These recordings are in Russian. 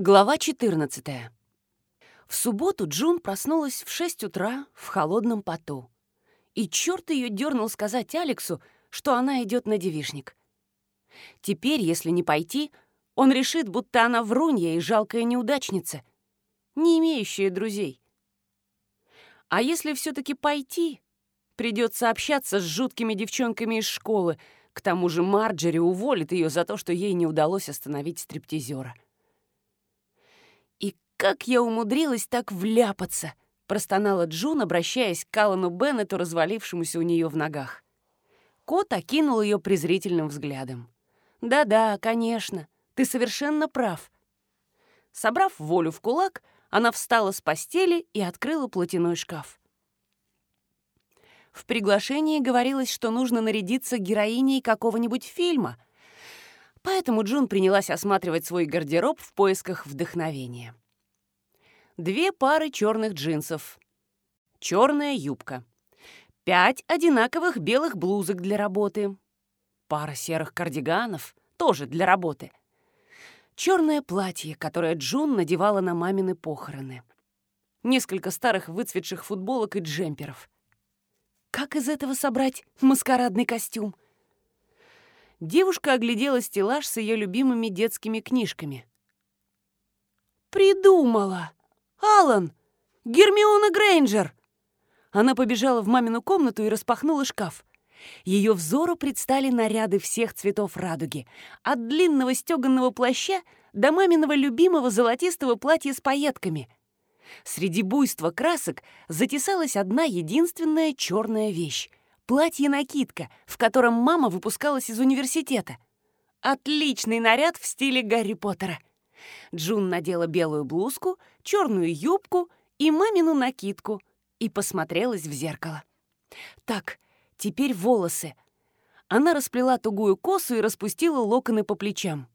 Глава 14. В субботу Джун проснулась в 6 утра в холодном поту. И черт ее дернул сказать Алексу, что она идет на девишник. Теперь, если не пойти, он решит, будто она врунья и жалкая неудачница, не имеющая друзей. А если все-таки пойти, придется общаться с жуткими девчонками из школы, к тому же Марджери уволит ее за то, что ей не удалось остановить стриптизера. «Как я умудрилась так вляпаться!» — простонала Джун, обращаясь к Калану Беннету, развалившемуся у нее в ногах. Кот окинул ее презрительным взглядом. «Да-да, конечно, ты совершенно прав». Собрав волю в кулак, она встала с постели и открыла платяной шкаф. В приглашении говорилось, что нужно нарядиться героиней какого-нибудь фильма, поэтому Джун принялась осматривать свой гардероб в поисках вдохновения две пары черных джинсов, черная юбка, пять одинаковых белых блузок для работы, пара серых кардиганов, тоже для работы, черное платье, которое Джун надевала на мамины похороны, несколько старых выцветших футболок и джемперов. Как из этого собрать маскарадный костюм? Девушка оглядела стеллаж с ее любимыми детскими книжками. «Придумала!» «Алан! Гермиона Грейнджер!» Она побежала в мамину комнату и распахнула шкаф. Ее взору предстали наряды всех цветов радуги, от длинного стеганного плаща до маминого любимого золотистого платья с пайетками. Среди буйства красок затесалась одна единственная черная вещь — платье-накидка, в котором мама выпускалась из университета. Отличный наряд в стиле Гарри Поттера — Джун надела белую блузку, черную юбку и мамину накидку и посмотрелась в зеркало. Так, теперь волосы. Она расплела тугую косу и распустила локоны по плечам.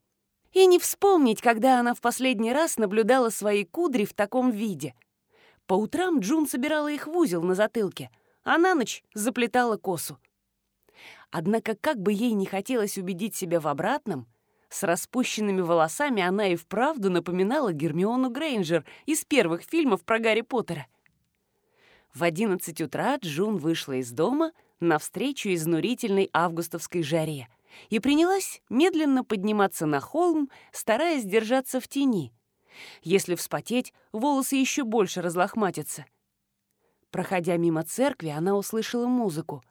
И не вспомнить, когда она в последний раз наблюдала свои кудри в таком виде. По утрам Джун собирала их в узел на затылке, а на ночь заплетала косу. Однако, как бы ей не хотелось убедить себя в обратном, с распущенными волосами она и вправду напоминала Гермиону Грейнджер из первых фильмов про Гарри Поттера. В 11 утра Джун вышла из дома навстречу изнурительной августовской жаре и принялась медленно подниматься на холм, стараясь держаться в тени. Если вспотеть, волосы еще больше разлохматятся. Проходя мимо церкви, она услышала музыку.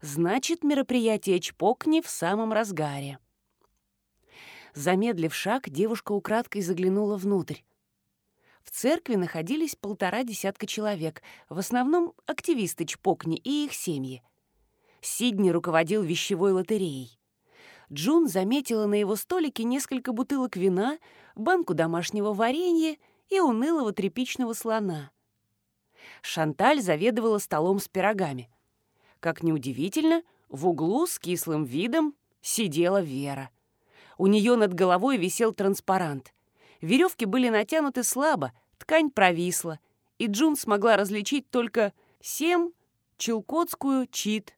Значит, мероприятие Чпокни в самом разгаре. Замедлив шаг, девушка украдкой заглянула внутрь. В церкви находились полтора десятка человек, в основном активисты Чпокни и их семьи. Сидни руководил вещевой лотереей. Джун заметила на его столике несколько бутылок вина, банку домашнего варенья и унылого тряпичного слона. Шанталь заведовала столом с пирогами. Как неудивительно, в углу с кислым видом сидела Вера — у нее над головой висел транспарант. Веревки были натянуты слабо, ткань провисла, и Джун смогла различить только «Сем», «Челкотскую», «Чит».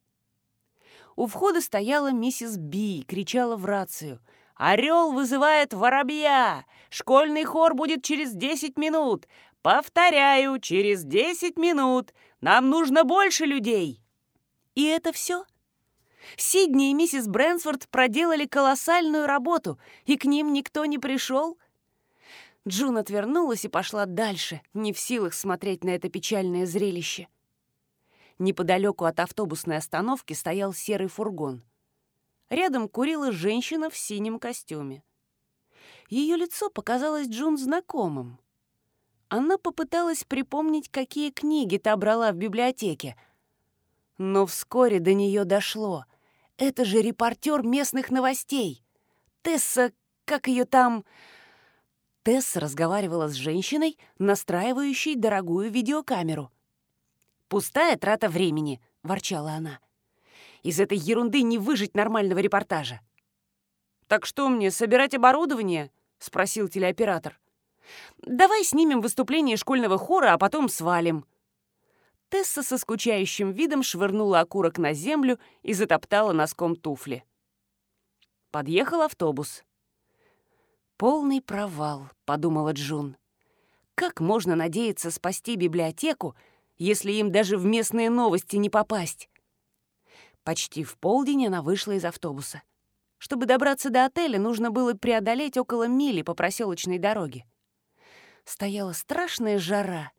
У входа стояла миссис Би и кричала в рацию. «Орел вызывает воробья! Школьный хор будет через десять минут! Повторяю, через десять минут! Нам нужно больше людей!» «И это все?» Сидни и миссис Брэнсфорд проделали колоссальную работу, и к ним никто не пришел. Джун отвернулась и пошла дальше, не в силах смотреть на это печальное зрелище. Неподалеку от автобусной остановки стоял серый фургон. Рядом курила женщина в синем костюме. Ее лицо показалось Джун знакомым. Она попыталась припомнить, какие книги та брала в библиотеке. Но вскоре до нее дошло — это же репортер местных новостей. Тесса, как ее там... Тесса разговаривала с женщиной, настраивающей дорогую видеокамеру. «Пустая трата времени», — ворчала она. «Из этой ерунды не выжить нормального репортажа». «Так что мне, собирать оборудование?» — спросил телеоператор. «Давай снимем выступление школьного хора, а потом свалим», Тесса со скучающим видом швырнула окурок на землю и затоптала носком туфли. Подъехал автобус. «Полный провал», — подумала Джун. «Как можно надеяться спасти библиотеку, если им даже в местные новости не попасть?» Почти в полдень она вышла из автобуса. Чтобы добраться до отеля, нужно было преодолеть около мили по проселочной дороге. Стояла страшная жара.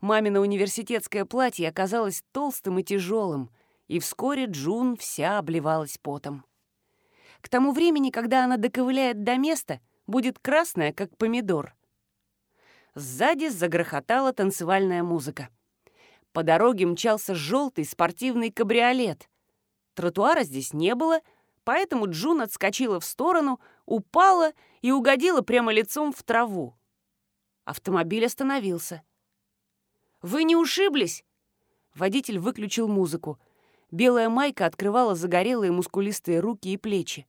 Мамино университетское платье оказалось толстым и тяжелым, и вскоре Джун вся обливалась потом. К тому времени, когда она доковыляет до места, будет красная, как помидор. Сзади загрохотала танцевальная музыка. По дороге мчался желтый спортивный кабриолет. Тротуара здесь не было, поэтому Джун отскочила в сторону, упала и угодила прямо лицом в траву. Автомобиль остановился. «Вы не ушиблись?» Водитель выключил музыку. Белая майка открывала загорелые мускулистые руки и плечи.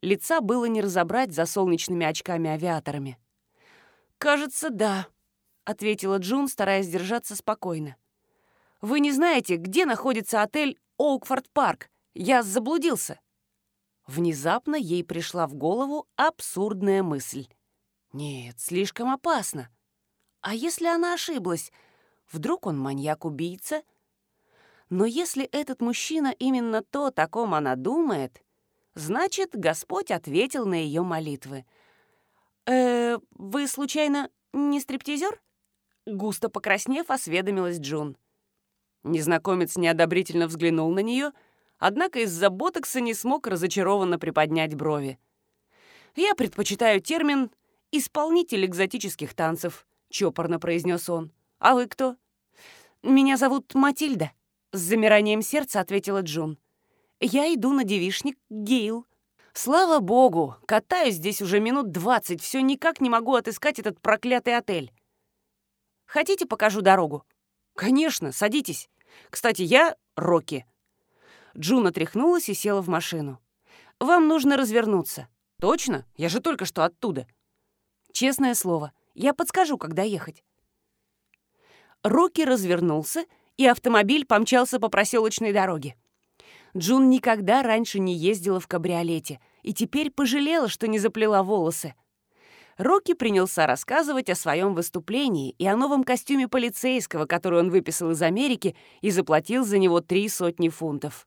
Лица было не разобрать за солнечными очками-авиаторами. «Кажется, да», — ответила Джун, стараясь держаться спокойно. «Вы не знаете, где находится отель Оукфорд Парк? Я заблудился». Внезапно ей пришла в голову абсурдная мысль. «Нет, слишком опасно. А если она ошиблась? Вдруг он маньяк-убийца?» Но если этот мужчина именно то, о ком она думает, значит, Господь ответил на ее молитвы. «Э, вы, случайно, не стриптизер?» Густо покраснев, осведомилась Джун. Незнакомец неодобрительно взглянул на нее, однако из-за ботокса не смог разочарованно приподнять брови. «Я предпочитаю термин «исполнитель экзотических танцев», — чопорно произнес он. «А вы кто?» «Меня зовут Матильда», с замиранием сердца ответила Джун. «Я иду на девишник Гейл». «Слава богу! Катаюсь здесь уже минут двадцать, все никак не могу отыскать этот проклятый отель. Хотите, покажу дорогу?» «Конечно, садитесь. Кстати, я Рокки». Джун отряхнулась и села в машину. «Вам нужно развернуться». «Точно? Я же только что оттуда». «Честное слово, я подскажу, когда ехать». Рокки развернулся и автомобиль помчался по проселочной дороге. Джун никогда раньше не ездила в кабриолете и теперь пожалела, что не заплела волосы. Рокки принялся рассказывать о своем выступлении и о новом костюме полицейского, который он выписал из Америки и заплатил за него три сотни фунтов.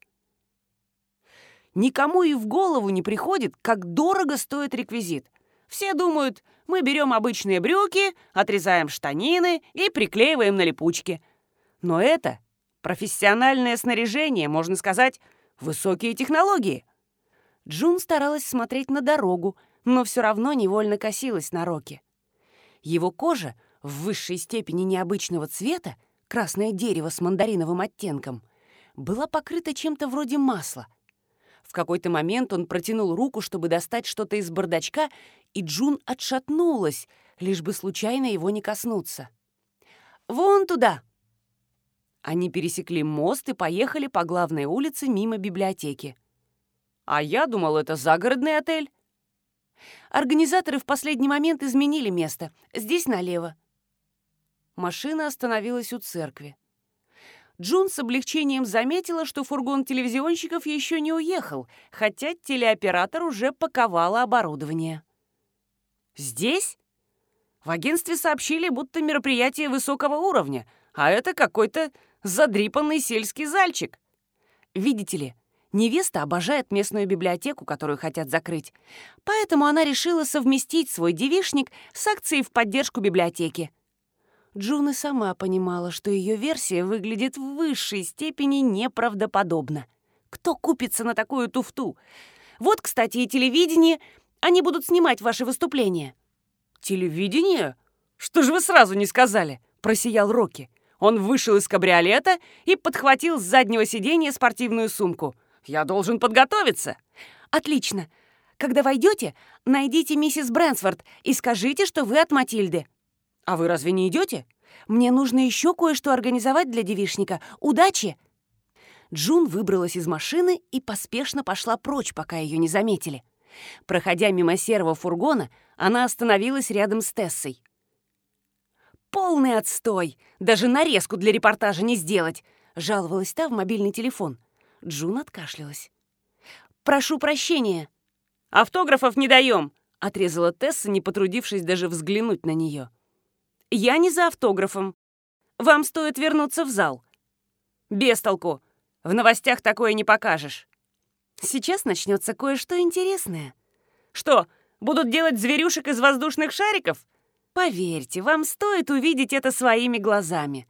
Никому и в голову не приходит, как дорого стоит реквизит. Все думают, мы берем обычные брюки, отрезаем штанины и приклеиваем на липучки – но это профессиональное снаряжение, можно сказать, высокие технологии. Джун старалась смотреть на дорогу, но все равно невольно косилась на Роки. Его кожа в высшей степени необычного цвета, красное дерево с мандариновым оттенком, была покрыта чем-то вроде масла. В какой-то момент он протянул руку, чтобы достать что-то из бардачка, и Джун отшатнулась, лишь бы случайно его не коснуться. «Вон туда!» Они пересекли мост и поехали по главной улице мимо библиотеки. А я думал, это загородный отель. Организаторы в последний момент изменили место. Здесь налево. Машина остановилась у церкви. Джун с облегчением заметила, что фургон телевизионщиков еще не уехал, хотя телеоператор уже паковала оборудование. «Здесь?» В агентстве сообщили, будто мероприятие высокого уровня, а это какой-то задрипанный сельский зальчик. Видите ли, невеста обожает местную библиотеку, которую хотят закрыть, поэтому она решила совместить свой девишник с акцией в поддержку библиотеки. Джун и сама понимала, что ее версия выглядит в высшей степени неправдоподобно. Кто купится на такую туфту? Вот, кстати, и телевидение. Они будут снимать ваши выступления. «Телевидение? Что же вы сразу не сказали?» — просиял Рокки. Он вышел из кабриолета и подхватил с заднего сиденья спортивную сумку. «Я должен подготовиться!» «Отлично! Когда войдете, найдите миссис Брэнсфорд и скажите, что вы от Матильды». «А вы разве не идете?» «Мне нужно еще кое-что организовать для девишника. Удачи!» Джун выбралась из машины и поспешно пошла прочь, пока ее не заметили. Проходя мимо серого фургона, она остановилась рядом с Тессой. «Полный отстой! Даже нарезку для репортажа не сделать!» — жаловалась та в мобильный телефон. Джун откашлялась. «Прошу прощения!» «Автографов не даем!» отрезала Тесса, не потрудившись даже взглянуть на нее. «Я не за автографом. Вам стоит вернуться в зал. Без толку. В новостях такое не покажешь. Сейчас начнется кое-что интересное. Что, будут делать зверюшек из воздушных шариков? Поверьте, вам стоит увидеть это своими глазами».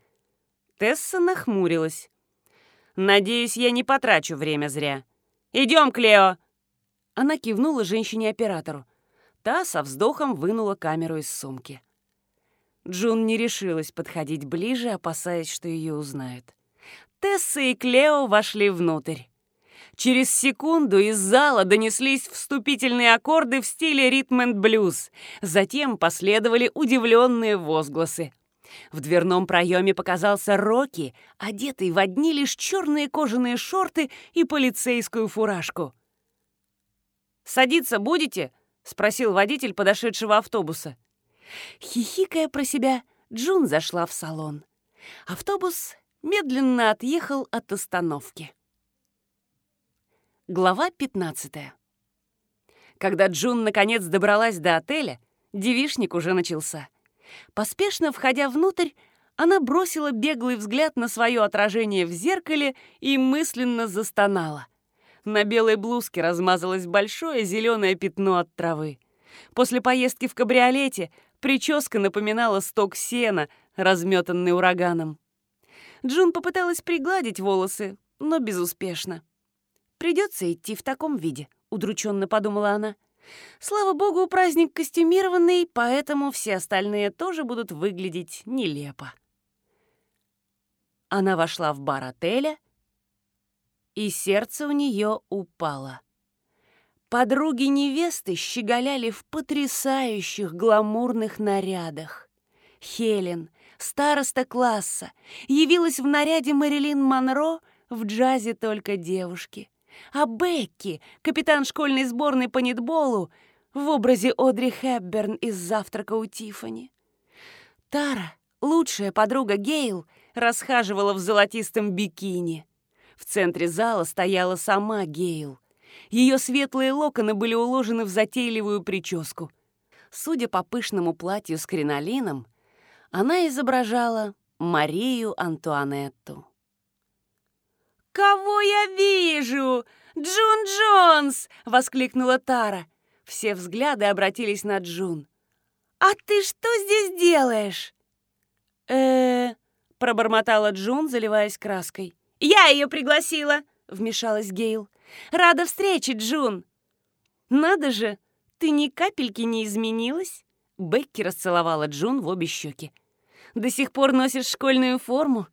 Тесса нахмурилась. «Надеюсь, я не потрачу время зря. Идем, Клео!» Она кивнула женщине-оператору. Та со вздохом вынула камеру из сумки. Джун не решилась подходить ближе, опасаясь, что ее узнают. Тесса и Клео вошли внутрь. Через секунду из зала донеслись вступительные аккорды в стиле ритм-энд-блюз. Затем последовали удивленные возгласы. В дверном проеме показался Рокки, одетый в одни лишь черные кожаные шорты и полицейскую фуражку. «Садиться будете?» — спросил водитель подошедшего автобуса. Хихикая про себя, Джун зашла в салон. Автобус медленно отъехал от остановки. Глава 15 Когда Джун наконец добралась до отеля, девишник уже начался. Поспешно входя внутрь, она бросила беглый взгляд на свое отражение в зеркале и мысленно застонала. На белой блузке размазалось большое зеленое пятно от травы. После поездки в кабриолете прическа напоминала сток сена, разметанный ураганом. Джун попыталась пригладить волосы, но безуспешно. «Придется идти в таком виде», — удрученно подумала она. «Слава богу, праздник костюмированный, поэтому все остальные тоже будут выглядеть нелепо». Она вошла в бар отеля — и сердце у нее упало. Подруги невесты щеголяли в потрясающих гламурных нарядах. Хелен, староста класса, явилась в наряде Мэрилин Монро в джазе только девушки. А Бекки, капитан школьной сборной по нетболу, в образе Одри Хепберн из «Завтрака у Тиффани». Тара, лучшая подруга Гейл, расхаживала в золотистом бикини. В центре зала стояла сама Гейл. Ее светлые локоны были уложены в затейливую прическу. Судя по пышному платью с кринолином, она изображала Марию Антуанетту. «Кого я вижу? Джун Джонс!» — воскликнула Тара. Все взгляды обратились на Джун. «А ты что здесь делаешь?» «Э-э...» пробормотала Джун, заливаясь краской. «Я ее пригласила!» — вмешалась Гейл. «Рада встрече, Джун!» «Надо же, ты ни капельки не изменилась!» Бекки расцеловала Джун в обе щеки. «До сих пор носишь школьную форму?»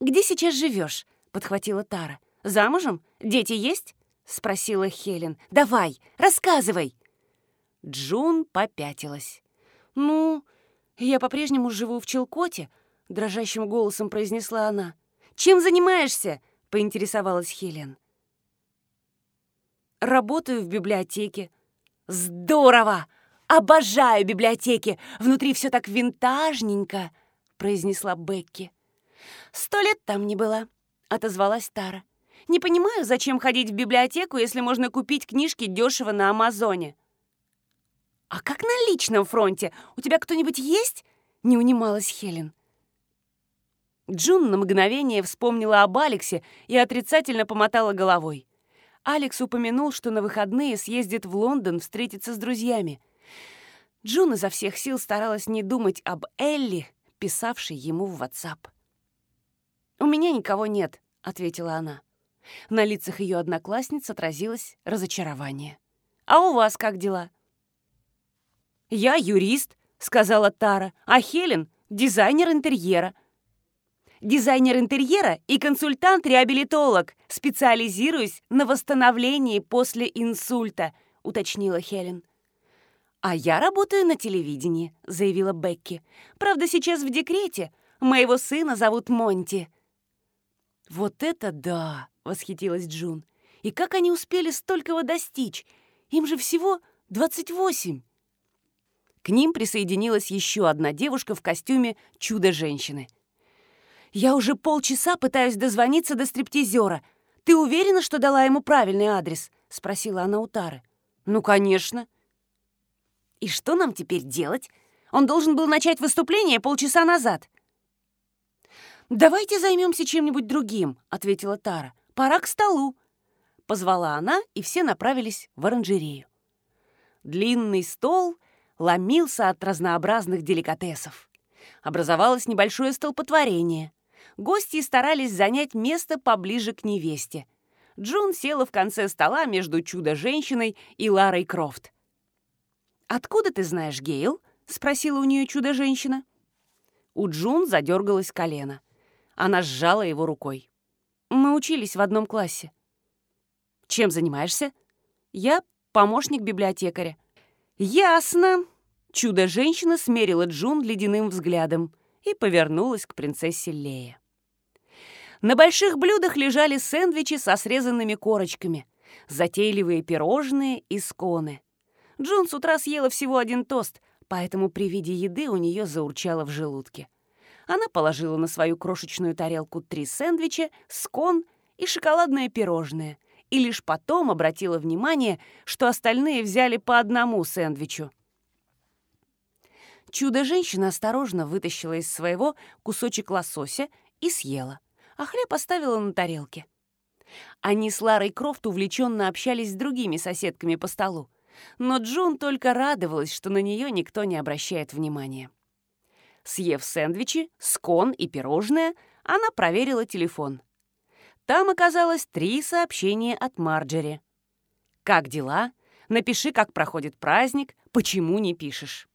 «Где сейчас живешь?» — подхватила Тара. «Замужем? Дети есть?» — спросила Хелен. «Давай, рассказывай!» Джун попятилась. «Ну, я по-прежнему живу в Челкоте», — дрожащим голосом произнесла она. «Чем занимаешься?» — поинтересовалась Хелен. «Работаю в библиотеке». «Здорово! Обожаю библиотеки! Внутри все так винтажненько!» — произнесла Бекки. «Сто лет там не была», — отозвалась Тара. «Не понимаю, зачем ходить в библиотеку, если можно купить книжки дешево на Амазоне». «А как на личном фронте? У тебя кто-нибудь есть?» — не унималась Хелен. Джун на мгновение вспомнила об Алексе и отрицательно помотала головой. Алекс упомянул, что на выходные съездит в Лондон встретиться с друзьями. Джун изо всех сил старалась не думать об Элли, писавшей ему в WhatsApp. «У меня никого нет», — ответила она. На лицах ее одноклассниц отразилось разочарование. «А у вас как дела?» «Я юрист», — сказала Тара, «а Хелен — дизайнер интерьера» дизайнер интерьера и консультант-реабилитолог. Специализируюсь на восстановлении после инсульта», — уточнила Хелен. «А я работаю на телевидении», — заявила Бекки. «Правда, сейчас в декрете. Моего сына зовут Монти». «Вот это да!» — восхитилась Джун. «И как они успели столького достичь? Им же всего 28!» К ним присоединилась еще одна девушка в костюме «Чудо-женщины». «Я уже полчаса пытаюсь дозвониться до стриптизера. Ты уверена, что дала ему правильный адрес?» — спросила она у Тары. «Ну, конечно». «И что нам теперь делать? Он должен был начать выступление полчаса назад». «Давайте займемся чем-нибудь другим», — ответила Тара. «Пора к столу». Позвала она, и все направились в оранжерею. Длинный стол ломился от разнообразных деликатесов. Образовалось небольшое столпотворение. Гости старались занять место поближе к невесте. Джун села в конце стола между чудо-женщиной и Ларой Крофт. «Откуда ты знаешь Гейл?» — спросила у нее чудо-женщина. У Джун задергалось колено. Она сжала его рукой. «Мы учились в одном классе». «Чем занимаешься?» «Я помощник библиотекаря». «Ясно». Чудо-женщина смерила Джун ледяным взглядом и повернулась к принцессе Лея. На больших блюдах лежали сэндвичи со срезанными корочками, затейливые пирожные и сконы. Джун с утра съела всего один тост, поэтому при виде еды у нее заурчало в желудке. Она положила на свою крошечную тарелку три сэндвича, скон и шоколадное пирожное, и лишь потом обратила внимание, что остальные взяли по одному сэндвичу. Чудо-женщина осторожно вытащила из своего кусочек лосося и съела, а хлеб оставила на тарелке. Они с Ларой Крофт увлеченно общались с другими соседками по столу, но Джун только радовалась, что на нее никто не обращает внимания. Съев сэндвичи, скон и пирожное, она проверила телефон. Там оказалось три сообщения от Марджери. «Как дела? Напиши, как проходит праздник. Почему не пишешь?»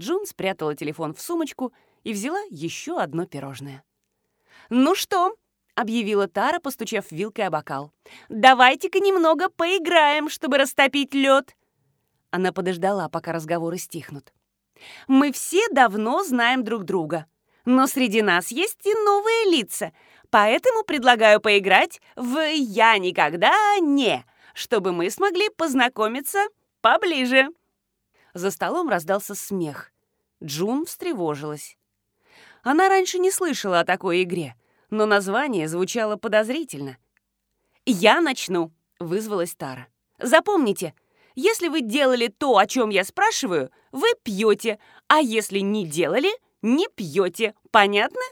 Джун спрятала телефон в сумочку и взяла еще одно пирожное. «Ну что?» — объявила Тара, постучав вилкой о бокал. «Давайте-ка немного поиграем, чтобы растопить лед». Она подождала, пока разговоры стихнут. «Мы все давно знаем друг друга, но среди нас есть и новые лица, поэтому предлагаю поиграть в «Я никогда не», чтобы мы смогли познакомиться поближе». За столом раздался смех. Джун встревожилась. Она раньше не слышала о такой игре, но название звучало подозрительно. «Я начну», — вызвалась Тара. «Запомните, если вы делали то, о чем я спрашиваю, вы пьете, а если не делали, не пьете. Понятно?»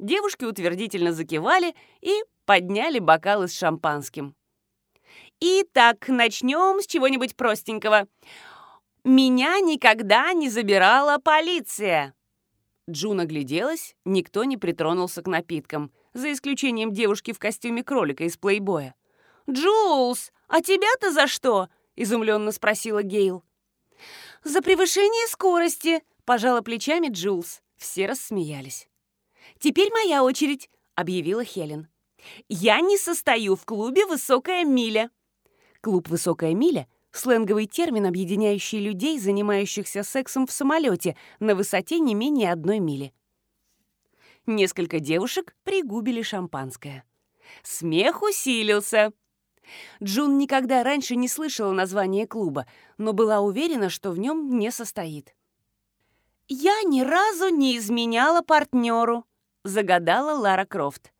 Девушки утвердительно закивали и подняли бокалы с шампанским. «Итак, начнем с чего-нибудь простенького. Меня никогда не забирала полиция!» Джун огляделась, никто не притронулся к напиткам, за исключением девушки в костюме кролика из плейбоя. «Джулс, а тебя-то за что?» — изумленно спросила Гейл. «За превышение скорости», — пожала плечами Джулс. Все рассмеялись. «Теперь моя очередь», — объявила Хелен. «Я не состою в клубе «Высокая миля». Клуб «Высокая миля» Сленговый термин, объединяющий людей, занимающихся сексом в самолете на высоте не менее одной мили. Несколько девушек пригубили шампанское. Смех усилился. Джун никогда раньше не слышала название клуба, но была уверена, что в нем не состоит. «Я ни разу не изменяла партнеру», — загадала Лара Крофт.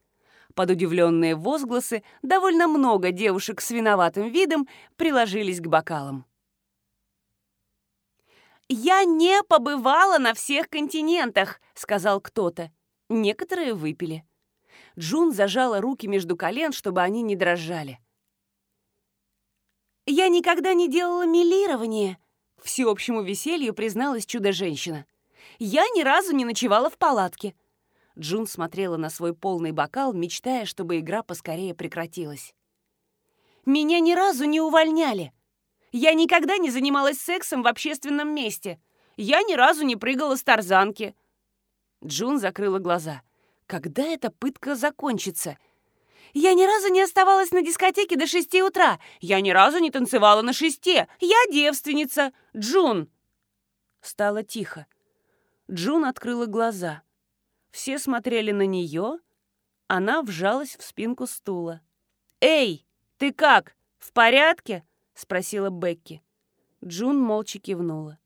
Под удивленные возгласы довольно много девушек с виноватым видом приложились к бокалам. «Я не побывала на всех континентах», — сказал кто-то. Некоторые выпили. Джун зажала руки между колен, чтобы они не дрожали. «Я никогда не делала милирование», — всеобщему веселью призналась чудо-женщина. «Я ни разу не ночевала в палатке. Джун смотрела на свой полный бокал, мечтая, чтобы игра поскорее прекратилась. «Меня ни разу не увольняли. Я никогда не занималась сексом в общественном месте. Я ни разу не прыгала с тарзанки». Джун закрыла глаза. «Когда эта пытка закончится?» «Я ни разу не оставалась на дискотеке до шести утра. Я ни разу не танцевала на шесте. Я девственница. Джун!» Стало тихо. Джун открыла глаза. Все смотрели на нее. Она вжалась в спинку стула. «Эй, ты как? В порядке?» — спросила Бекки. Джун молча кивнула.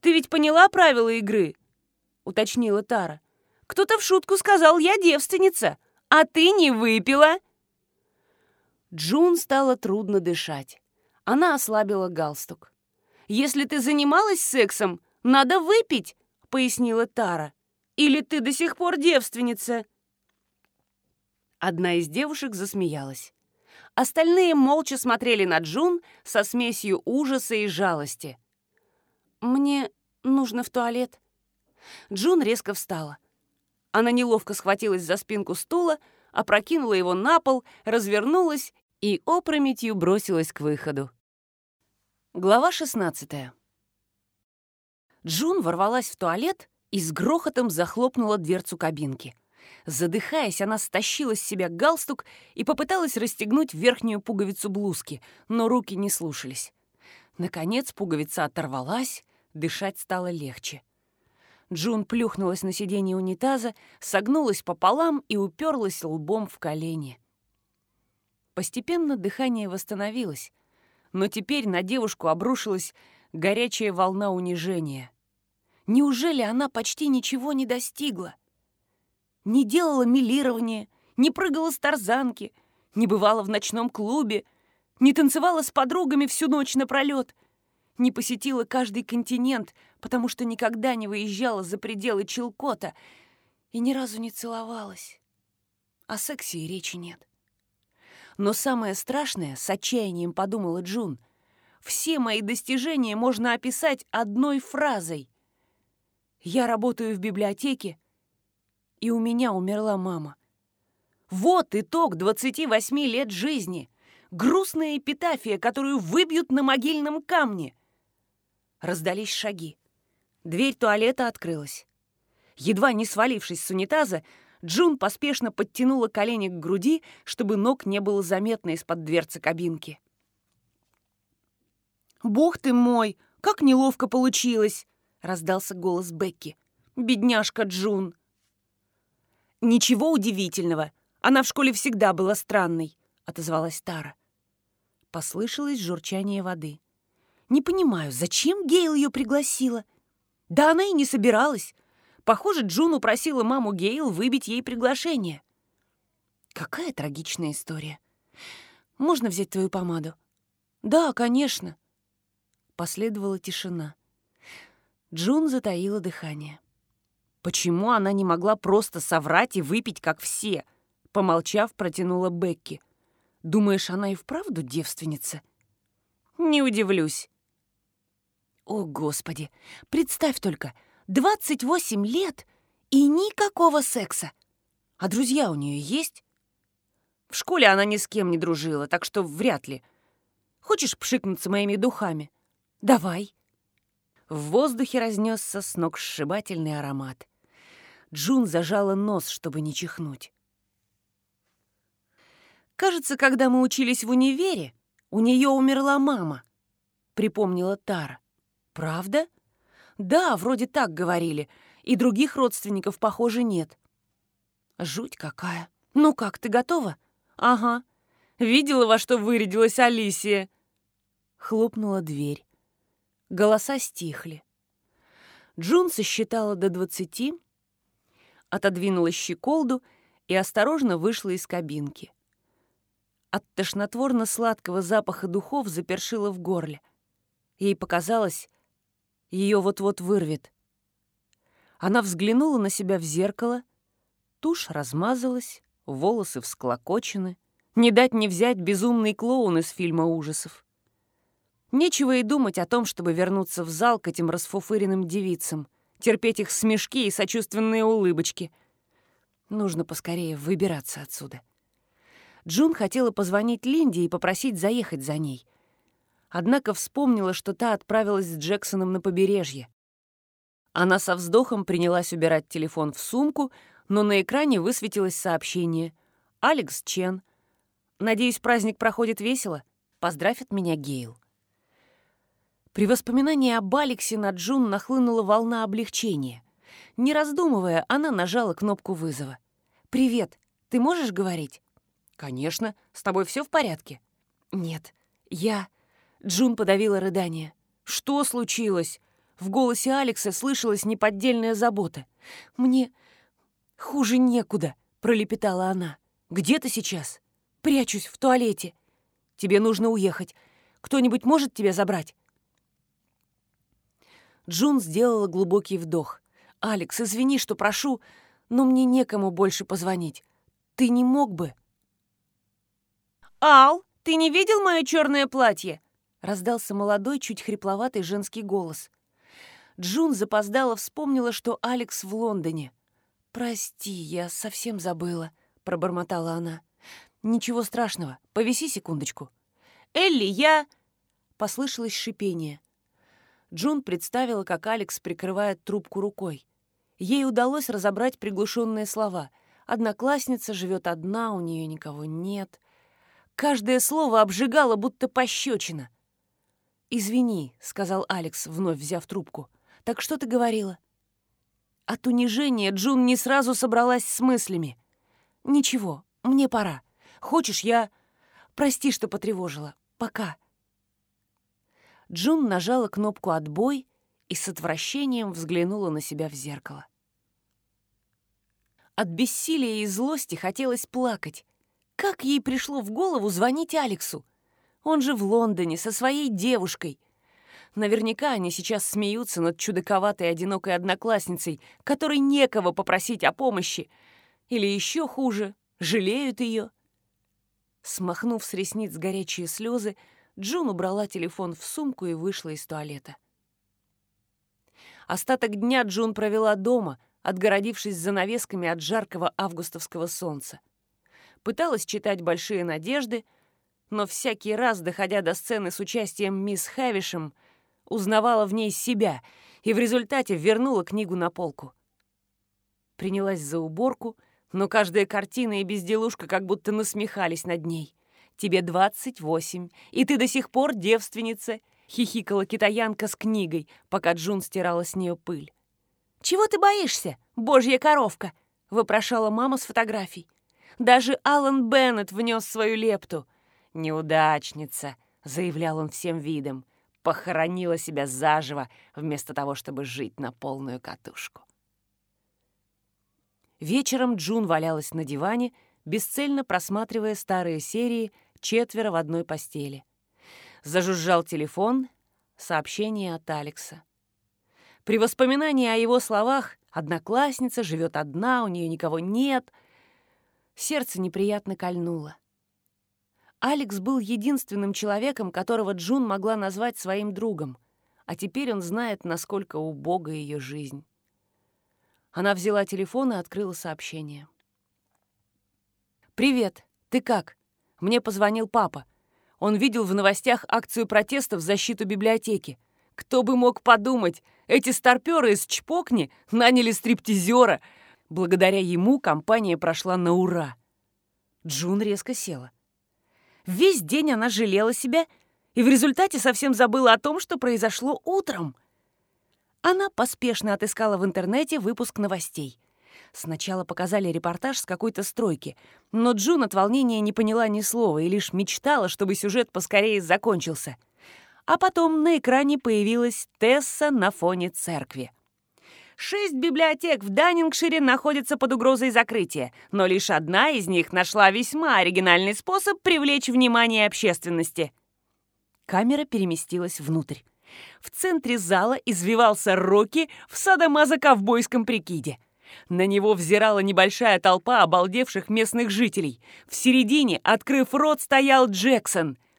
«Ты ведь поняла правила игры?» — уточнила Тара. «Кто-то в шутку сказал, я девственница, а ты не выпила!» Джун стало трудно дышать. Она ослабила галстук. если ты занималась сексом, надо выпить», — пояснила Тара. «Или ты до сих пор девственница?» Одна из девушек засмеялась. Остальные молча смотрели на Джун со смесью ужаса и жалости. «Мне нужно в туалет». Джун резко встала. Она неловко схватилась за спинку стула, опрокинула его на пол, развернулась и опрометью бросилась к выходу. Глава 16 Джун ворвалась в туалет и с грохотом захлопнула дверцу кабинки. Задыхаясь, она стащила с себя галстук и попыталась расстегнуть верхнюю пуговицу блузки, но руки не слушались. Наконец пуговица оторвалась, дышать стало легче. Джун плюхнулась на сиденье унитаза, согнулась пополам и уперлась лбом в колени. Постепенно дыхание восстановилось, но теперь на девушку обрушилась горячая волна унижения. Неужели она почти ничего не достигла? Не делала милирование, не прыгала с тарзанки, не бывала в ночном клубе, не танцевала с подругами всю ночь напролет, не посетила каждый континент, потому что никогда не выезжала за пределы Челкота и ни разу не целовалась. О сексе и речи нет. Но самое страшное, с отчаянием подумала Джун, все мои достижения можно описать одной фразой. Я работаю в библиотеке, и у меня умерла мама. Вот итог 28 лет жизни. Грустная эпитафия, которую выбьют на могильном камне. Раздались шаги. Дверь туалета открылась. Едва не свалившись с унитаза, Джун поспешно подтянула колени к груди, чтобы ног не было заметно из-под дверцы кабинки. «Бог ты мой! Как неловко получилось!» — раздался голос Бекки. «Бедняжка Джун!» «Ничего удивительного. Она в школе всегда была странной», — отозвалась Тара. Послышалось журчание воды. «Не понимаю, зачем Гейл ее пригласила?» «Да она и не собиралась. Похоже, Джун упросила маму Гейл выбить ей приглашение». «Какая трагичная история. Можно взять твою помаду?» «Да, конечно». Последовала тишина. Джун затаила дыхание. Почему она не могла просто соврать и выпить, как все? Помолчав, протянула Бекки. Думаешь, она и вправду девственница? Не удивлюсь. О, Господи! Представь только, 28 лет и никакого секса. А друзья у нее есть? В школе она ни с кем не дружила, так что вряд ли. Хочешь пшикнуться моими духами? Давай. В воздухе разнесся сногсшибательный аромат. Джун зажала нос, чтобы не чихнуть. «Кажется, когда мы учились в универе, у нее умерла мама», — припомнила Тара. «Правда?» «Да, вроде так говорили, и других родственников, похоже, нет». «Жуть какая! Ну как, ты готова?» «Ага. Видела, во что вырядилась Алисия?» Хлопнула дверь. Голоса стихли. Джун сосчитала до двадцати, отодвинула щеколду и осторожно вышла из кабинки. От тошнотворно-сладкого запаха духов запершило в горле. Ей показалось, ее вот-вот вырвет. Она взглянула на себя в зеркало, тушь размазалась, волосы всклокочены. Не дать не взять безумный клоун из фильма ужасов. Нечего и думать о том, чтобы вернуться в зал к этим расфуфыренным девицам — терпеть их смешки и сочувственные улыбочки. Нужно поскорее выбираться отсюда. Джун хотела позвонить Линде и попросить заехать за ней. Однако вспомнила, что та отправилась с Джексоном на побережье. Она со вздохом принялась убирать телефон в сумку, но на экране высветилось сообщение. «Алекс Чен. Надеюсь, праздник проходит весело. Поздравь от меня, Гейл». При воспоминании об Алексе на Джун нахлынула волна облегчения. Не раздумывая, она нажала кнопку вызова. «Привет, ты можешь говорить?» «Конечно. С тобой все в порядке?» «Нет, я...» Джун подавила рыдание. «Что случилось?» В голосе Алекса слышалась неподдельная забота. «Мне хуже некуда», — пролепетала она. «Где ты сейчас?» «Прячусь в туалете». «Тебе нужно уехать. Кто-нибудь может тебя забрать?» Джун сделала глубокий вдох. «Алекс, извини, что прошу, но мне некому больше позвонить. Ты не мог бы?» «Ал, ты не видел мое черное платье?» Раздался молодой, чуть хрипловатый женский голос. Джун запоздала вспомнила, что Алекс в Лондоне. «Прости, я совсем забыла», — пробормотала она. «Ничего страшного, повиси секундочку». «Элли, я...» — послышалось шипение. Джун представила, как Алекс прикрывает трубку рукой. Ей удалось разобрать приглушенные слова. Одноклассница живет одна, у нее никого нет. Каждое слово обжигало, будто пощечина. «Извини», — сказал Алекс, вновь взяв трубку. «Так что ты говорила?» От унижения Джун не сразу собралась с мыслями. «Ничего, мне пора. Хочешь, я... Прости, что потревожила. Пока». Джун нажала кнопку «Отбой» и с отвращением взглянула на себя в зеркало. От бессилия и злости хотелось плакать. Как ей пришло в голову звонить Алексу? Он же в Лондоне со своей девушкой. Наверняка они сейчас смеются над чудаковатой одинокой одноклассницей, которой некого попросить о помощи. Или еще хуже, жалеют ее. Смахнув с ресниц горячие слезы, Джун убрала телефон в сумку и вышла из туалета. Остаток дня Джун провела дома, отгородившись занавесками от жаркого августовского солнца. Пыталась читать «Большие надежды», но всякий раз, доходя до сцены с участием мисс Хэвишем, узнавала в ней себя и в результате вернула книгу на полку. Принялась за уборку, но каждая картина и безделушка как будто насмехались над ней. «Тебе двадцать восемь, и ты до сих пор девственница», — хихикала китаянка с книгой, пока Джун стирала с нее пыль. «Чего ты боишься, божья коровка?» — вопрошала мама с фотографий. Даже Алан Беннет внес свою лепту — «Неудачница», — заявлял он всем видом, похоронила себя заживо, вместо того, чтобы жить на полную катушку. Вечером Джун валялась на диване, бесцельно просматривая старые серии «Четверо в одной постели». Зажужжал телефон, сообщение от Алекса. При воспоминании о его словах «одноклассница живет одна, у нее никого нет», сердце неприятно кольнуло. Алекс был единственным человеком, которого Джун могла назвать своим другом, а теперь он знает, насколько убога ее жизнь. Она взяла телефон и открыла сообщение. «Привет, ты как? Мне позвонил папа. Он видел в новостях акцию протеста в защиту библиотеки. Кто бы мог подумать, эти старпёры из Чпокни наняли стриптизера. Благодаря ему компания прошла на ура». Джун резко села. Весь день она жалела себя и в результате совсем забыла о том, что произошло утром. Она поспешно отыскала в интернете выпуск новостей. Сначала показали репортаж с какой-то стройки, но Джун от волнения не поняла ни слова и лишь мечтала, чтобы сюжет поскорее закончился. А потом на экране появилась Тесса на фоне церкви. Шесть библиотек в Даннингшире находятся под угрозой закрытия, но лишь одна из них нашла весьма оригинальный способ привлечь внимание общественности. Камера переместилась внутрь. В центре зала извивался Рокки в садомазо-ковбойском прикиде. На него взирала небольшая толпа обалдевших местных жителей. В середине, открыв рот, стоял Джексон —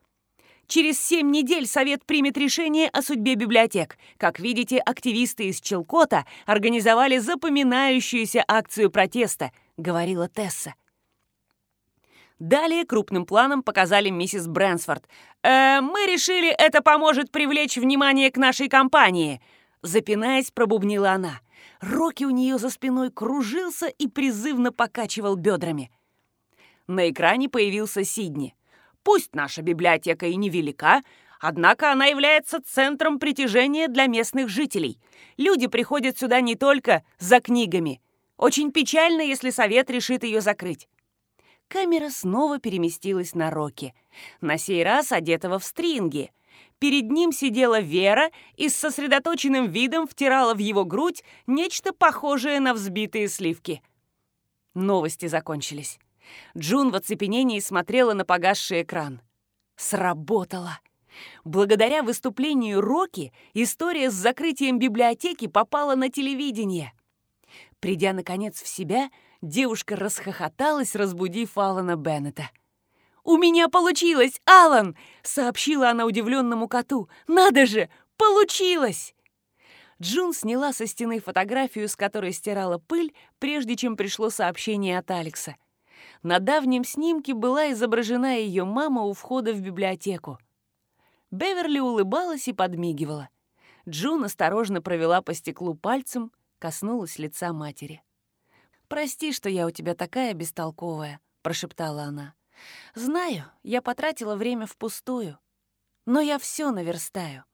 Через семь недель Совет примет решение о судьбе библиотек. Как видите, активисты из Челкота организовали запоминающуюся акцию протеста, говорила Тесса. Далее крупным планом показали миссис Брэнсфорд. «Э, «Мы решили, это поможет привлечь внимание к нашей компании», запинаясь, пробубнила она. Рокки у нее за спиной кружился и призывно покачивал бедрами. На экране появился Сидни. Пусть наша библиотека и невелика, однако она является центром притяжения для местных жителей. Люди приходят сюда не только за книгами. Очень печально, если совет решит ее закрыть. Камера снова переместилась на Рокки. На сей раз одетого в стринги. Перед ним сидела Вера и с сосредоточенным видом втирала в его грудь нечто похожее на взбитые сливки. Новости закончились. Джун в оцепенении смотрела на погасший экран. Сработало! Благодаря выступлению Рокки история с закрытием библиотеки попала на телевидение. Придя, наконец, в себя, девушка расхохоталась, разбудив Алана Беннета. «У меня получилось, Алан!» — сообщила она удивленному коту. «Надо же, получилось!» Джун сняла со стены фотографию, с которой стирала пыль, прежде чем пришло сообщение от Алекса. На давнем снимке была изображена ее мама у входа в библиотеку. Беверли улыбалась и подмигивала. Джун осторожно провела по стеклу пальцем, коснулась лица матери. «Прости, что я у тебя такая бестолковая», — прошептала она. «Знаю, я потратила время впустую, но я все наверстаю».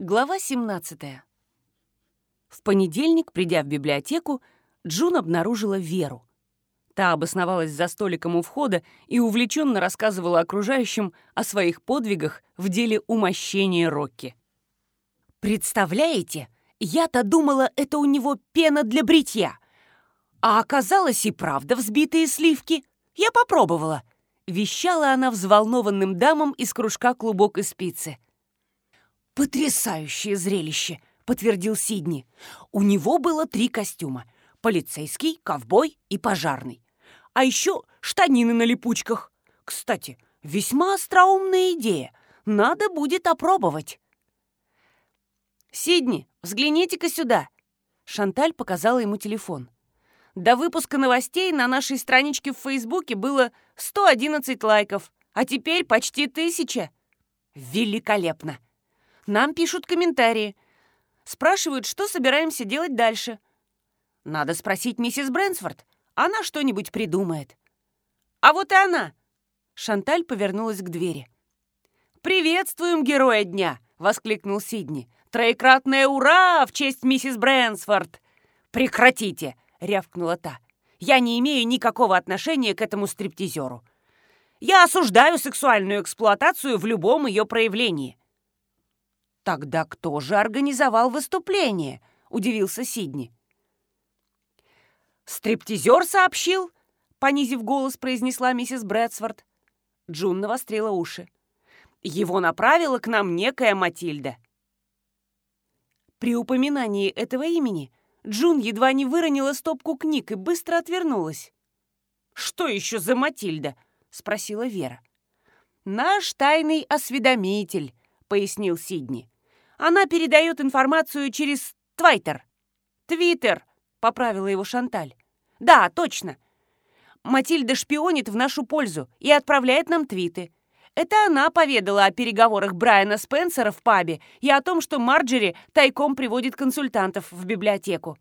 Глава 17. В понедельник, придя в библиотеку, Джун обнаружила Веру. Та обосновалась за столиком у входа и увлеченно рассказывала окружающим о своих подвигах в деле умощения Рокки. «Представляете, я-то думала, это у него пена для бритья. А оказалось и правда взбитые сливки. Я попробовала». Вещала она взволнованным дамам из кружка клубок и спицы. «Потрясающее зрелище!» — подтвердил Сидни. «У него было три костюма — полицейский, ковбой и пожарный. А еще штанины на липучках. Кстати, весьма остроумная идея. Надо будет опробовать». «Сидни, взгляните-ка сюда!» Шанталь показала ему телефон. До выпуска новостей на нашей страничке в Фейсбуке было 111 лайков, а теперь почти тысяча. Великолепно! Нам пишут комментарии. Спрашивают, что собираемся делать дальше. Надо спросить миссис Брэнсфорд. Она что-нибудь придумает. А вот и она. Шанталь повернулась к двери. «Приветствуем героя дня!» — воскликнул Сидни. «Троекратное ура в честь миссис Брэнсфорд!» «Прекратите!» — рявкнула та. «Я не имею никакого отношения к этому стриптизеру. Я осуждаю сексуальную эксплуатацию в любом ее проявлении. «Тогда кто же организовал выступление?» — удивился Сидни. «Стриптизер сообщил», — понизив голос, произнесла миссис Брэдсворт. Джун навострила уши. «Его направила к нам некая Матильда». При упоминании этого имени Джун едва не выронила стопку книг и быстро отвернулась. «Что еще за Матильда?» — спросила Вера. «Наш тайный осведомитель», — пояснил Сидни. Она передает информацию через Твайтер. Твиттер, поправила его Шанталь. Да, точно. Матильда шпионит в нашу пользу и отправляет нам твиты. Это она поведала о переговорах Брайана Спенсера в пабе и о том, что Марджери тайком приводит консультантов в библиотеку.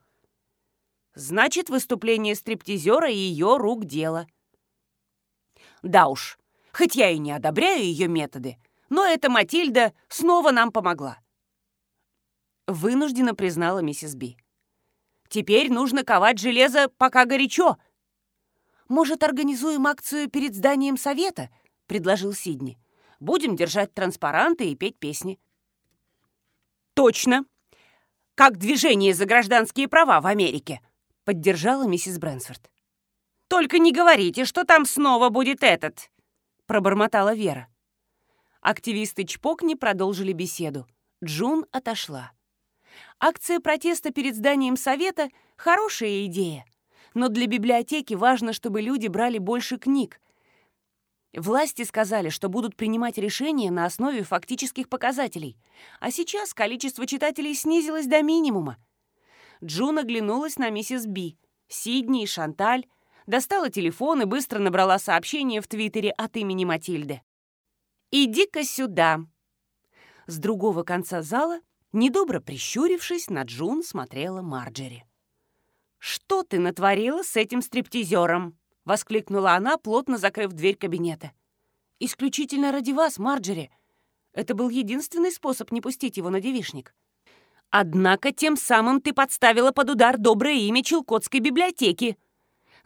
Значит, выступление стриптизера и ее рук дело. Да уж, хоть я и не одобряю ее методы, но эта Матильда снова нам помогла вынужденно признала миссис Би. «Теперь нужно ковать железо, пока горячо». «Может, организуем акцию перед зданием совета?» — предложил Сидни. «Будем держать транспаранты и петь песни». «Точно! Как движение за гражданские права в Америке!» — поддержала миссис Брэнсфорд. «Только не говорите, что там снова будет этот!» — пробормотала Вера. Активисты Чпокни продолжили беседу. Джун отошла. Акция протеста перед зданием совета – хорошая идея. Но для библиотеки важно, чтобы люди брали больше книг. Власти сказали, что будут принимать решения на основе фактических показателей. А сейчас количество читателей снизилось до минимума. Джун оглянулась на миссис Би, Сидни и Шанталь, достала телефон и быстро набрала сообщение в Твиттере от имени Матильды. «Иди-ка сюда». С другого конца зала Недобро прищурившись, на Джун смотрела Марджери. «Что ты натворила с этим стриптизером?» — воскликнула она, плотно закрыв дверь кабинета. «Исключительно ради вас, Марджери. Это был единственный способ не пустить его на девишник. Однако тем самым ты подставила под удар доброе имя Челкотской библиотеки.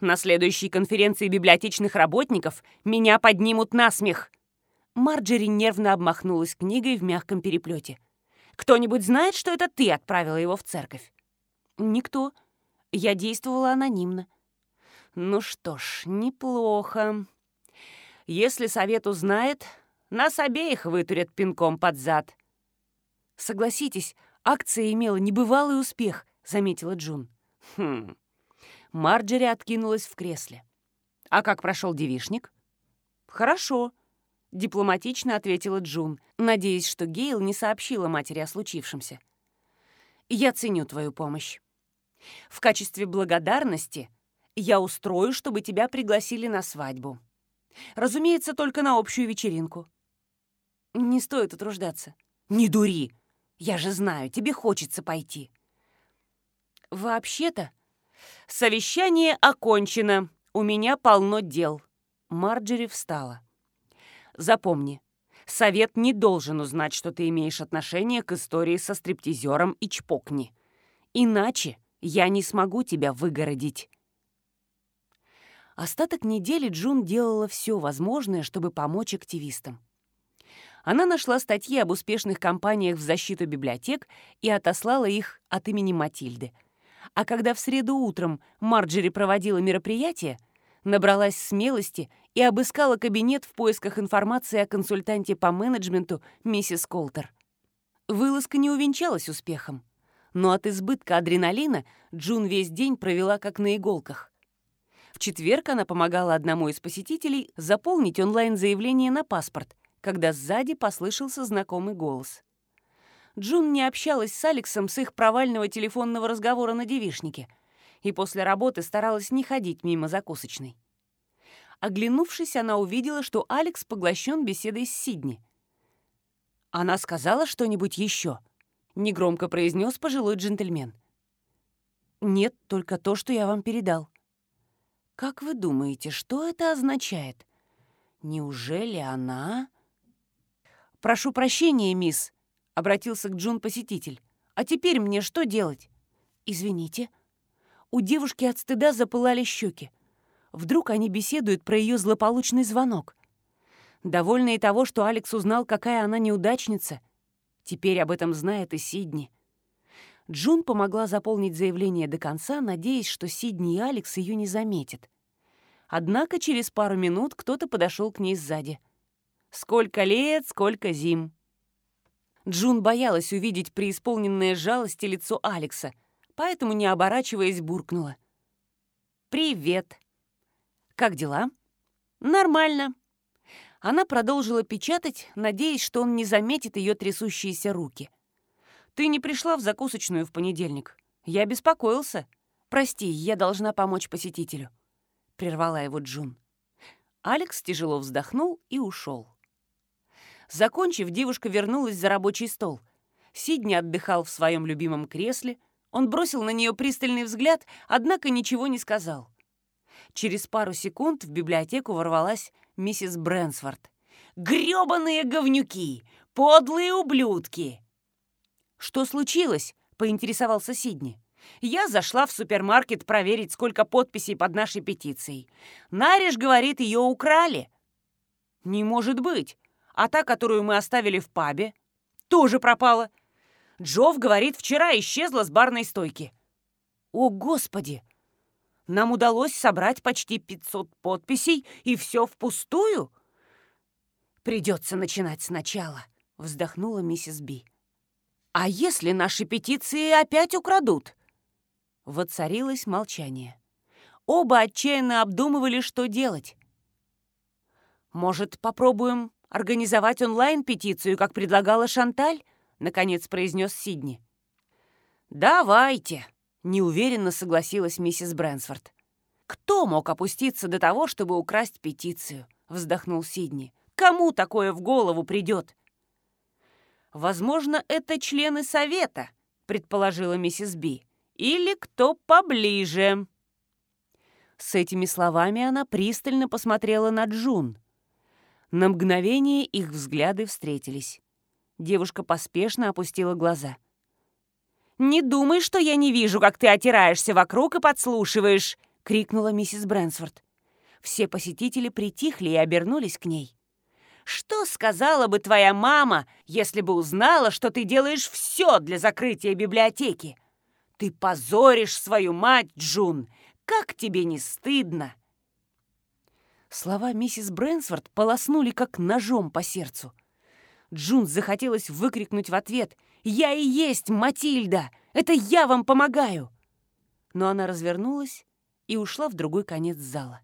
На следующей конференции библиотечных работников меня поднимут на смех». Марджери нервно обмахнулась книгой в мягком переплете. Кто-нибудь знает, что это ты отправила его в церковь?» «Никто. Я действовала анонимно». «Ну что ж, неплохо. Если совет узнает, нас обеих вытурят пинком под зад». «Согласитесь, акция имела небывалый успех», — заметила Джун. «Хм...» Марджери откинулась в кресле. «А как прошел девишник?» «Хорошо», — дипломатично ответила Джун, надеясь, что Гейл не сообщила матери о случившемся. «Я ценю твою помощь. В качестве благодарности я устрою, чтобы тебя пригласили на свадьбу. Разумеется, только на общую вечеринку. Не стоит утруждаться. Не дури! Я же знаю, тебе хочется пойти. Вообще-то, совещание окончено. У меня полно дел. Марджери встала. Запомни, совет не должен узнать, что ты имеешь отношение к истории со стриптизером и чпокни. Иначе я не смогу тебя выгородить. Остаток недели Джун делала все возможное, чтобы помочь активистам. Она нашла статьи об успешных кампаниях в защиту библиотек и отослала их от имени Матильды. А когда в среду утром Марджери проводила мероприятие, набралась смелости и обыскала кабинет в поисках информации о консультанте по менеджменту миссис Колтер. Вылазка не увенчалась успехом, но от избытка адреналина Джун весь день провела как на иголках. В четверг она помогала одному из посетителей заполнить онлайн-заявление на паспорт, когда сзади послышался знакомый голос. Джун не общалась с Алексом с их провального телефонного разговора на девишнике и после работы старалась не ходить мимо закусочной. Оглянувшись, она увидела, что Алекс поглощен беседой с Сидни. «Она сказала что-нибудь еще?» — негромко произнес пожилой джентльмен. «Нет, только то, что я вам передал». Как вы думаете, что это означает? Неужели она... «Прошу прощения, мисс», — обратился к Джун посетитель. «А теперь мне что делать?» «Извините». У девушки от стыда запылали щеки. Вдруг они беседуют про ее злополучный звонок. Довольные того, что Алекс узнал, какая она неудачница. Теперь об этом знает и Сидни. Джун помогла заполнить заявление до конца, надеясь, что Сидни и Алекс ее не заметят. Однако через пару минут кто-то подошел к ней сзади. «Сколько лет, сколько зим!» Джун боялась увидеть преисполненное жалости лицо Алекса, поэтому, не оборачиваясь, буркнула. «Привет!» «Как дела?» «Нормально». Она продолжила печатать, надеясь, что он не заметит ее трясущиеся руки. «Ты не пришла в закусочную в понедельник. Я беспокоился. Прости, я должна помочь посетителю», — прервала его Джун. Алекс тяжело вздохнул и ушел. Закончив, девушка вернулась за рабочий стол. Сидни отдыхал в своем любимом кресле. Он бросил на нее пристальный взгляд, однако ничего не сказал. Через пару секунд в библиотеку ворвалась миссис Брэнсфорд. «Грёбаные говнюки! Подлые ублюдки!» «Что случилось?» — поинтересовался Сидни. «Я зашла в супермаркет проверить, сколько подписей под нашей петицией. Нариш говорит, ее украли». «Не может быть! А та, которую мы оставили в пабе, тоже пропала. Джов говорит, вчера исчезла с барной стойки». «О, Господи! Нам удалось собрать почти 500 подписей, и все впустую?» «Придется начинать сначала», — вздохнула миссис Би. «А если наши петиции опять украдут?» Воцарилось молчание. Оба отчаянно обдумывали, что делать. «Может, попробуем организовать онлайн-петицию, как предлагала Шанталь?» — наконец произнес Сидни. «Давайте», — неуверенно согласилась миссис Брэнсфорд. «Кто мог опуститься до того, чтобы украсть петицию?» — вздохнул Сидни. «Кому такое в голову придет?» «Возможно, это члены совета», — предположила миссис Би. «Или кто поближе». С этими словами она пристально посмотрела на Джун. На мгновение их взгляды встретились. Девушка поспешно опустила глаза. «Не думай, что я не вижу, как ты отираешься вокруг и подслушиваешь!» — крикнула миссис Брэнсфорд. Все посетители притихли и обернулись к ней. Что сказала бы твоя мама, если бы узнала, что ты делаешь все для закрытия библиотеки? Ты позоришь свою мать, Джун. Как тебе не стыдно?» Слова миссис Брэнсфорд полоснули как ножом по сердцу. Джун захотелось выкрикнуть в ответ «Я и есть Матильда! Это я вам помогаю!» Но она развернулась и ушла в другой конец зала.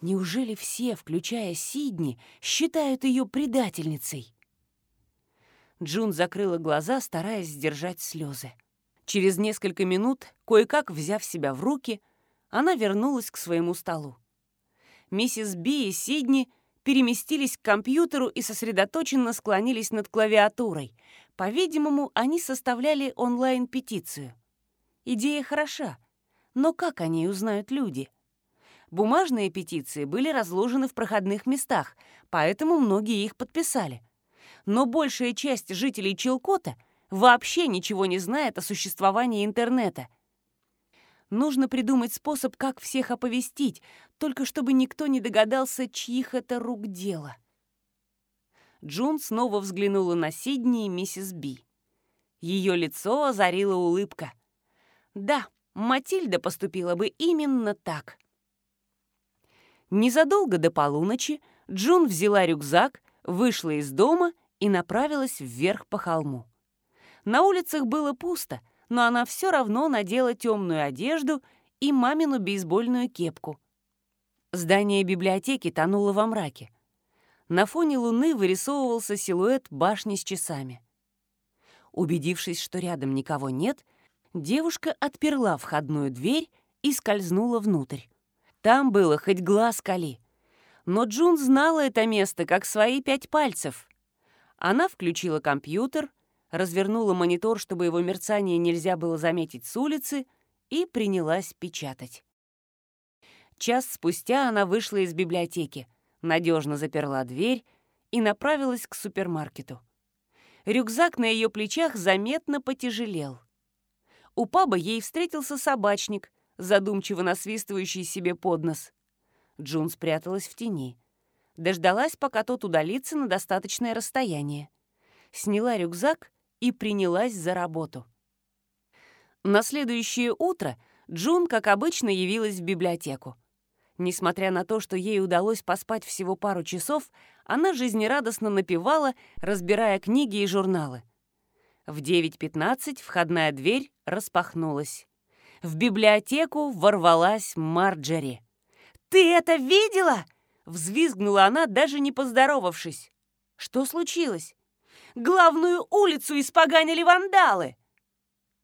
Неужели все, включая Сидни, считают ее предательницей? Джун закрыла глаза, стараясь сдержать слезы. Через несколько минут, кое-как взяв себя в руки, она вернулась к своему столу. Миссис Би и Сидни переместились к компьютеру и сосредоточенно склонились над клавиатурой. По-видимому, они составляли онлайн-петицию. Идея хороша, но как о ней узнают люди? Бумажные петиции были разложены в проходных местах, поэтому многие их подписали. Но большая часть жителей Челкота вообще ничего не знает о существовании интернета — Нужно придумать способ, как всех оповестить, только чтобы никто не догадался, чьих это рук дело. Джун снова взглянула на Сидни и миссис Би. Ее лицо озарила улыбка. Да, Матильда поступила бы именно так. Незадолго до полуночи Джун взяла рюкзак, вышла из дома и направилась вверх по холму. На улицах было пусто — но она все равно надела темную одежду и мамину бейсбольную кепку. Здание библиотеки тонуло во мраке. На фоне луны вырисовывался силуэт башни с часами. Убедившись, что рядом никого нет, девушка отперла входную дверь и скользнула внутрь. Там было хоть глаз кали. Но Джун знала это место как свои пять пальцев. Она включила компьютер — развернула монитор, чтобы его мерцание нельзя было заметить с улицы, и принялась печатать. Час спустя она вышла из библиотеки, надежно заперла дверь и направилась к супермаркету. Рюкзак на ее плечах заметно потяжелел. У паба ей встретился собачник, задумчиво насвистывающий себе под нос. Джун спряталась в тени. Дождалась, пока тот удалится на достаточное расстояние. Сняла рюкзак и принялась за работу. На следующее утро Джун, как обычно, явилась в библиотеку. Несмотря на то, что ей удалось поспать всего пару часов, она жизнерадостно напевала, разбирая книги и журналы. В 9.15 входная дверь распахнулась. В библиотеку ворвалась Марджери. «Ты это видела?» — взвизгнула она, даже не поздоровавшись. «Что случилось?» Главную улицу испоганили вандалы!»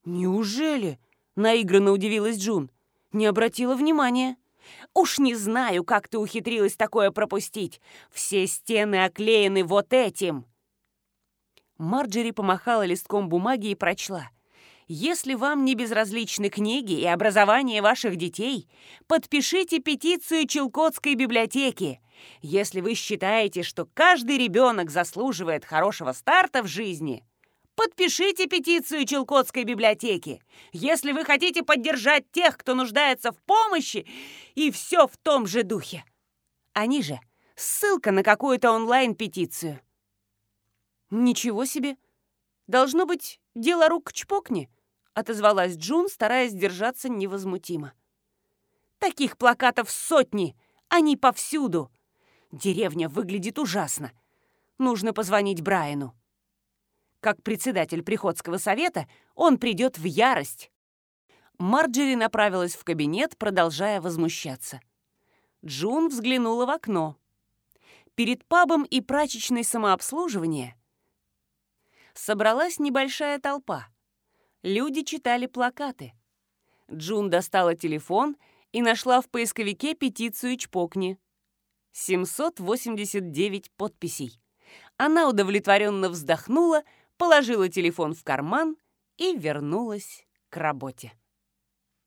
«Неужели?» — наигранно удивилась Джун. Не обратила внимания. «Уж не знаю, как ты ухитрилась такое пропустить. Все стены оклеены вот этим!» Марджери помахала листком бумаги и прочла. «Если вам не безразличны книги и образование ваших детей, подпишите петицию Челкотской библиотеки. Если вы считаете, что каждый ребенок заслуживает хорошего старта в жизни, подпишите петицию Челкотской библиотеки. Если вы хотите поддержать тех, кто нуждается в помощи, и все в том же духе. Они же ссылка на какую-то онлайн-петицию. Ничего себе! Должно быть, дело рук чпокни, отозвалась Джун, стараясь держаться невозмутимо. Таких плакатов сотни, они повсюду. Деревня выглядит ужасно. Нужно позвонить Брайану. Как председатель Приходского совета он придет в ярость. Марджери направилась в кабинет, продолжая возмущаться. Джун взглянула в окно. Перед пабом и прачечной самообслуживания собралась небольшая толпа. Люди читали плакаты. Джун достала телефон и нашла в поисковике петицию «Чпокни». 789 подписей. Она удовлетворенно вздохнула, положила телефон в карман и вернулась к работе.